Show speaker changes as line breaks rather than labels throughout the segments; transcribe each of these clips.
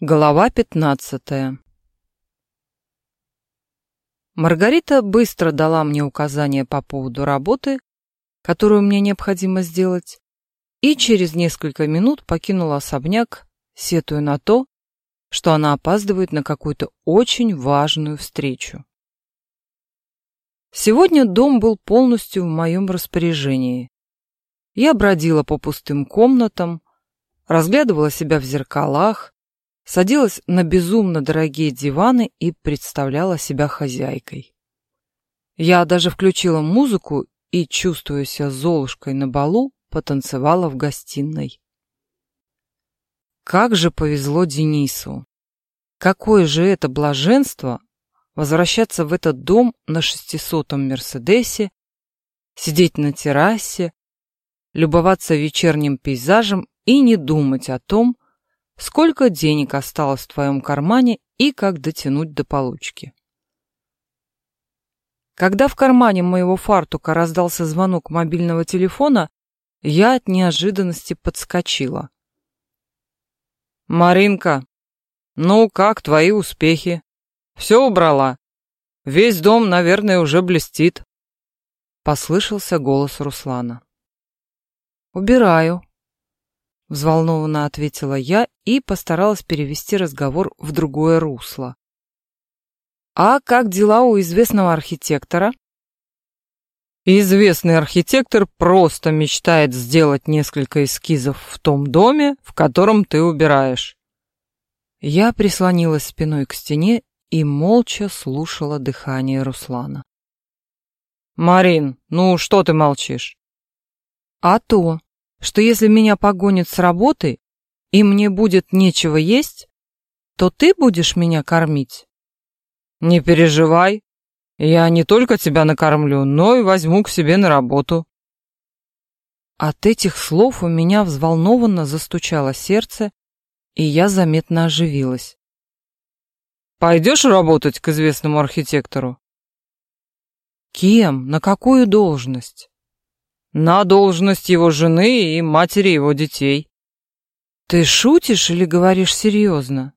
Глава пятнадцатая Маргарита быстро дала мне указания по поводу работы, которую мне необходимо сделать, и через несколько минут покинула особняк, сетуя на то, что она опаздывает на какую-то очень важную встречу. Сегодня дом был полностью в моем распоряжении. Я бродила по пустым комнатам, разглядывала себя в зеркалах, садилась на безумно дорогие диваны и представляла себя хозяйкой. Я даже включила музыку и, чувствуя себя золушкой на балу, потанцевала в гостиной. Как же повезло Денису! Какое же это блаженство возвращаться в этот дом на шестисотом Мерседесе, сидеть на террасе, любоваться вечерним пейзажем и не думать о том, сколько денег осталось в твоем кармане и как дотянуть до получки. Когда в кармане моего фартука раздался звонок мобильного телефона, я от неожиданности подскочила. «Маринка, ну как твои успехи? Все убрала? Весь дом, наверное, уже блестит», — послышался голос Руслана. «Убираю», Взволнованно ответила я и постаралась перевести разговор в другое русло. «А как дела у известного архитектора?» Известный архитектор просто мечтает сделать несколько эскизов в том доме, в котором ты убираешь. Я прислонилась спиной к стене и молча слушала дыхание Руслана. «Марин, ну что ты молчишь?» «А то, что если меня погонят с работы, и мне будет нечего есть, то ты будешь меня кормить. Не переживай, я не только тебя накормлю, но и возьму к себе на работу. От этих слов у меня взволнованно застучало сердце, и я заметно оживилась. Пойдешь работать к известному архитектору? Кем? На какую должность? На должность его жены и матери его детей. Ты шутишь или говоришь серьезно?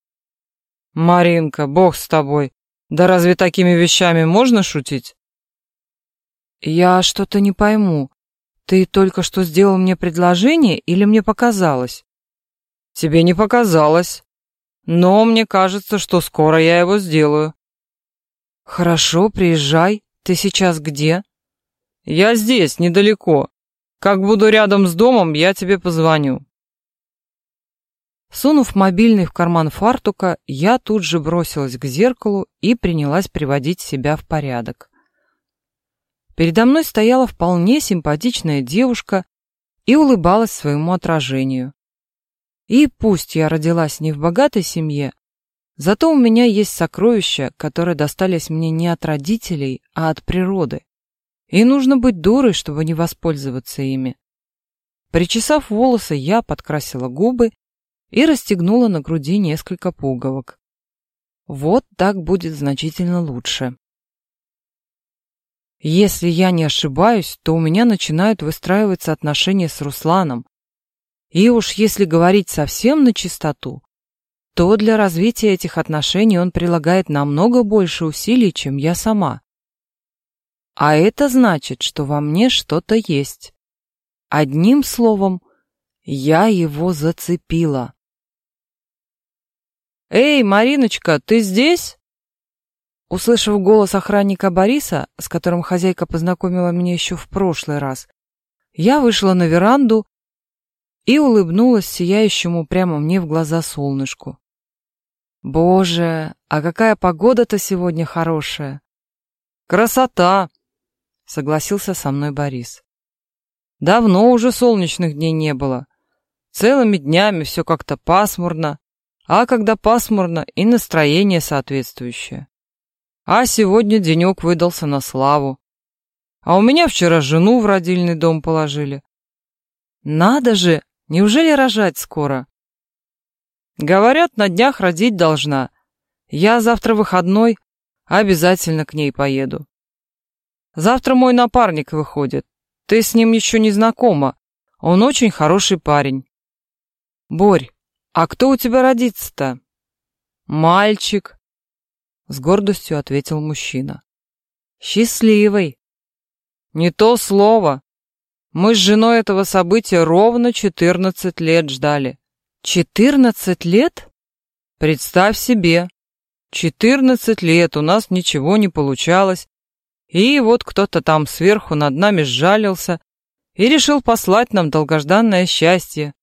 Маринка, бог с тобой. Да разве такими вещами можно шутить? Я что-то не пойму. Ты только что сделал мне предложение или мне показалось? Тебе не показалось. Но мне кажется, что скоро я его сделаю. Хорошо, приезжай. Ты сейчас где? Я здесь, недалеко. Как буду рядом с домом, я тебе позвоню. Сунув мобильный в карман фартука, я тут же бросилась к зеркалу и принялась приводить себя в порядок. Передо мной стояла вполне симпатичная девушка и улыбалась своему отражению. И пусть я родилась не в богатой семье, зато у меня есть сокровища, которые достались мне не от родителей, а от природы. И нужно быть дурой, чтобы не воспользоваться ими. Причесав волосы, я подкрасила губы и расстегнула на груди несколько пуговок. Вот так будет значительно лучше. Если я не ошибаюсь, то у меня начинают выстраиваться отношения с Русланом. И уж если говорить совсем на чистоту, то для развития этих отношений он прилагает намного больше усилий, чем я сама. А это значит, что во мне что-то есть. Одним словом, я его зацепила. «Эй, Мариночка, ты здесь?» Услышав голос охранника Бориса, с которым хозяйка познакомила меня еще в прошлый раз, я вышла на веранду и улыбнулась сияющему прямо мне в глаза солнышку. «Боже, а какая погода-то сегодня хорошая!» «Красота!» Согласился со мной Борис. Давно уже солнечных дней не было. Целыми днями все как-то пасмурно, а когда пасмурно и настроение соответствующее. А сегодня денек выдался на славу. А у меня вчера жену в родильный дом положили. Надо же, неужели рожать скоро? Говорят, на днях родить должна. Я завтра выходной, обязательно к ней поеду. Завтра мой напарник выходит. Ты с ним еще не знакома. Он очень хороший парень. Борь, а кто у тебя родится-то? Мальчик, с гордостью ответил мужчина. Счастливый. Не то слово. Мы с женой этого события ровно 14 лет ждали. 14 лет? Представь себе. 14 лет у нас ничего не получалось. И вот кто-то там сверху над нами сжалился и решил послать нам долгожданное счастье,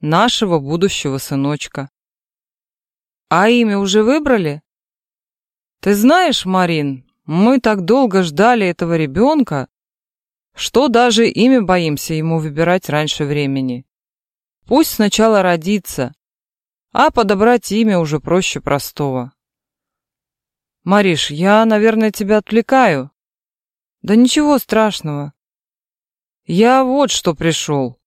нашего будущего сыночка. А имя уже выбрали? Ты знаешь, Марин, мы так долго ждали этого ребенка, что даже имя боимся ему выбирать раньше времени. Пусть сначала родится, а подобрать имя уже проще простого. Мариш, я, наверное, тебя отвлекаю. Да ничего страшного. Я вот что пришел.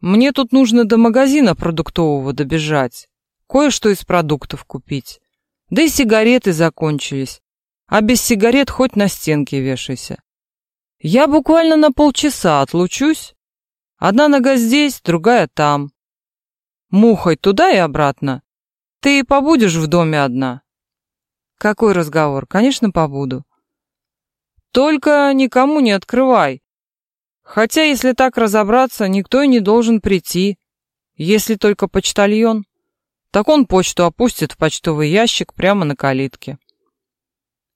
Мне тут нужно до магазина продуктового добежать кое-что из продуктов купить. Да и сигареты закончились. А без сигарет хоть на стенке вешайся. Я буквально на полчаса отлучусь. Одна нога здесь, другая там. Мухой туда и обратно. Ты побудешь в доме одна? Какой разговор? Конечно, побуду. Только никому не открывай. Хотя, если так разобраться, никто и не должен прийти, если только почтальон. Так он почту опустит в почтовый ящик прямо на калитке.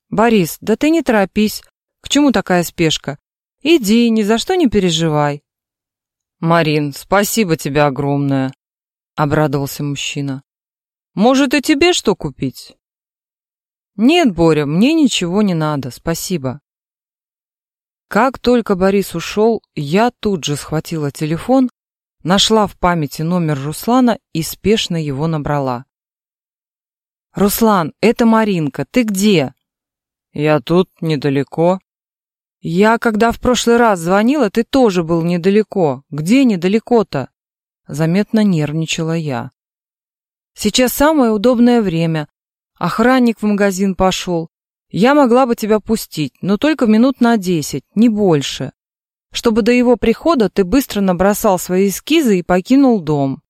Борис, да ты не торопись. К чему такая спешка? Иди, ни за что не переживай. Марин, спасибо тебе огромное, обрадовался мужчина. Может, и тебе что купить? Нет, Боря, мне ничего не надо, спасибо. Как только Борис ушел, я тут же схватила телефон Нашла в памяти номер Руслана и спешно его набрала. «Руслан, это Маринка, ты где?» «Я тут, недалеко». «Я, когда в прошлый раз звонила, ты тоже был недалеко. Где недалеко-то?» Заметно нервничала я. «Сейчас самое удобное время. Охранник в магазин пошел. Я могла бы тебя пустить, но только минут на десять, не больше чтобы до его прихода ты быстро набросал свои эскизы и покинул дом.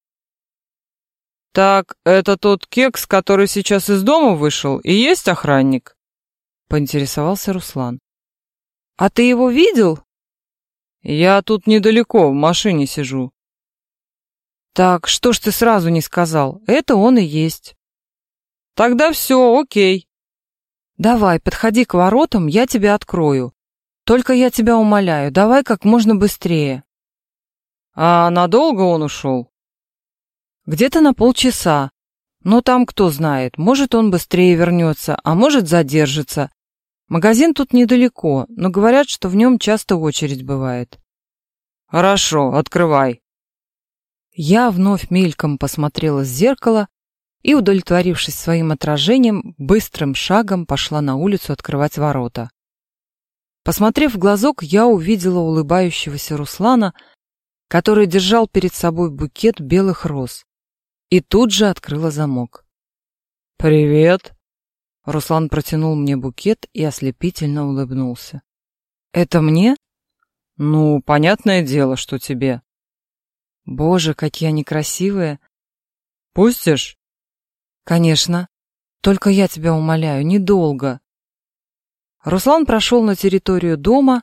«Так, это тот кекс, который сейчас из дома вышел, и есть охранник?» — поинтересовался Руслан. «А ты его видел?» «Я тут недалеко, в машине сижу». «Так, что ж ты сразу не сказал? Это он и есть». «Тогда все, окей». «Давай, подходи к воротам, я тебя открою. Только я тебя умоляю, давай как можно быстрее. А надолго он ушел? Где-то на полчаса. Но там кто знает, может он быстрее вернется, а может задержится. Магазин тут недалеко, но говорят, что в нем часто очередь бывает. Хорошо, открывай. Я вновь мельком посмотрела с зеркала и, удовлетворившись своим отражением, быстрым шагом пошла на улицу открывать ворота. Посмотрев в глазок, я увидела улыбающегося Руслана, который держал перед собой букет белых роз, и тут же открыла замок. «Привет!» Руслан протянул мне букет и ослепительно улыбнулся. «Это мне?» «Ну, понятное дело, что тебе». «Боже, какие они красивые!» «Пустишь?» «Конечно. Только я тебя умоляю, недолго. Руслан прошел на территорию дома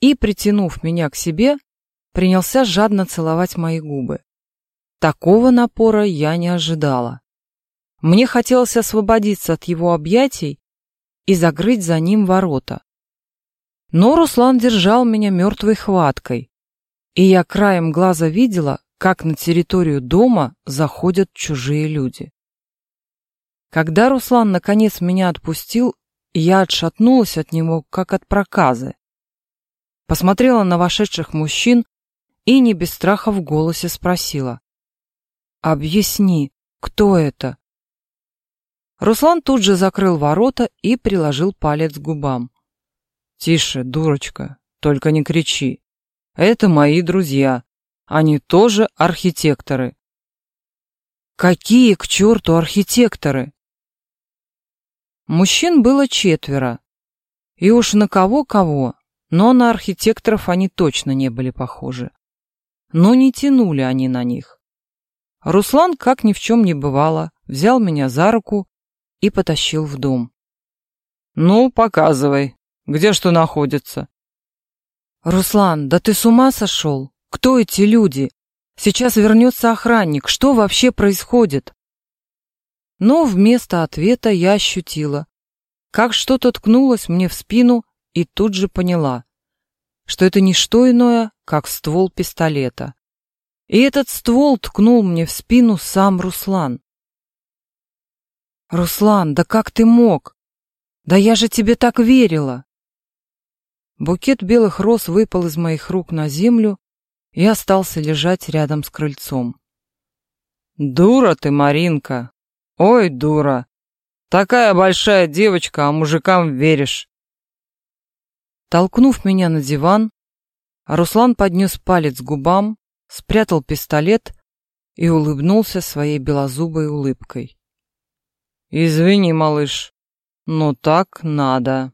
и, притянув меня к себе, принялся жадно целовать мои губы. Такого напора я не ожидала. Мне хотелось освободиться от его объятий и закрыть за ним ворота. Но Руслан держал меня мертвой хваткой, и я краем глаза видела, как на территорию дома заходят чужие люди. Когда Руслан наконец меня отпустил, я отшатнулась от него, как от проказы. Посмотрела на вошедших мужчин и не без страха в голосе спросила. «Объясни, кто это?» Руслан тут же закрыл ворота и приложил палец к губам. «Тише, дурочка, только не кричи. Это мои друзья. Они тоже архитекторы». «Какие к черту архитекторы?» Мужчин было четверо. И уж на кого-кого, но на архитекторов они точно не были похожи. Но не тянули они на них. Руслан, как ни в чем не бывало, взял меня за руку и потащил в дом.
«Ну, показывай, где что находится?»
«Руслан, да ты с ума сошел? Кто эти люди? Сейчас вернется охранник. Что вообще происходит?» Но вместо ответа я ощутила, как что-то ткнулось мне в спину и тут же поняла, что это не что иное, как ствол пистолета. И этот ствол ткнул мне в спину сам Руслан. «Руслан, да как ты мог? Да я же тебе так верила!» Букет белых роз выпал из моих рук на землю и остался лежать рядом с крыльцом.
«Дура ты, Маринка! Ой, дура! Такая большая девочка, а мужикам веришь!»
Толкнув меня на диван, Руслан поднес палец к губам, спрятал пистолет и улыбнулся своей белозубой улыбкой.
«Извини, малыш, но так надо».